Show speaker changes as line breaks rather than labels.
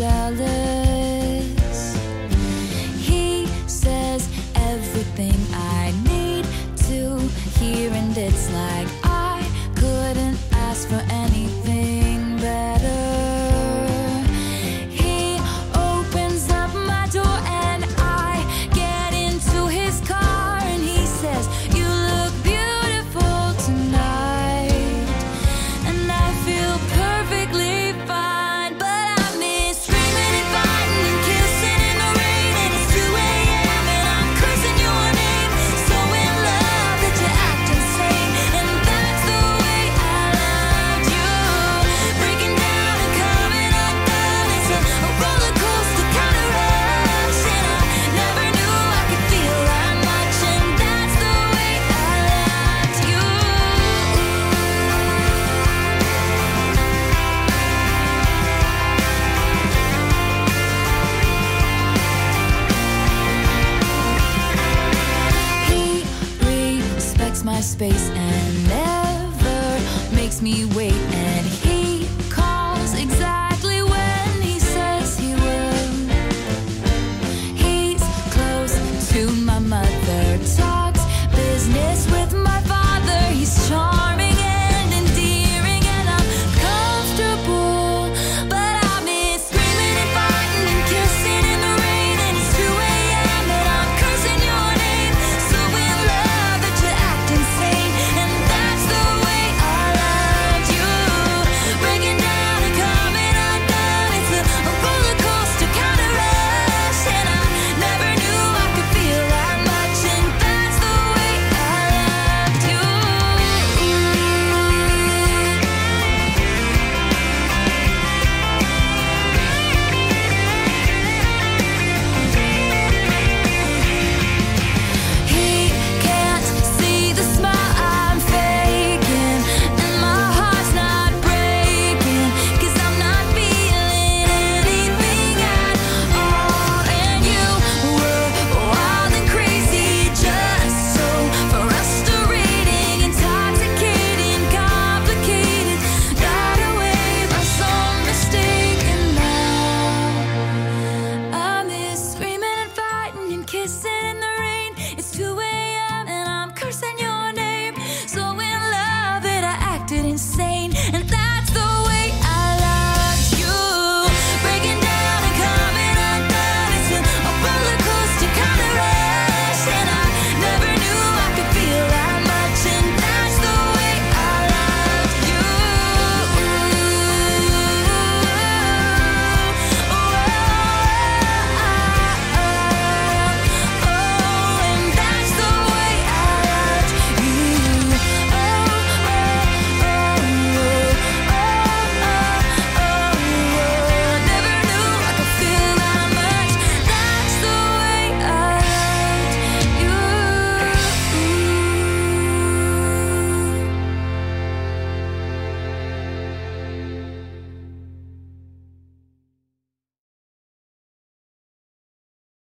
jealous. He says everything I takes my space and never makes me wait and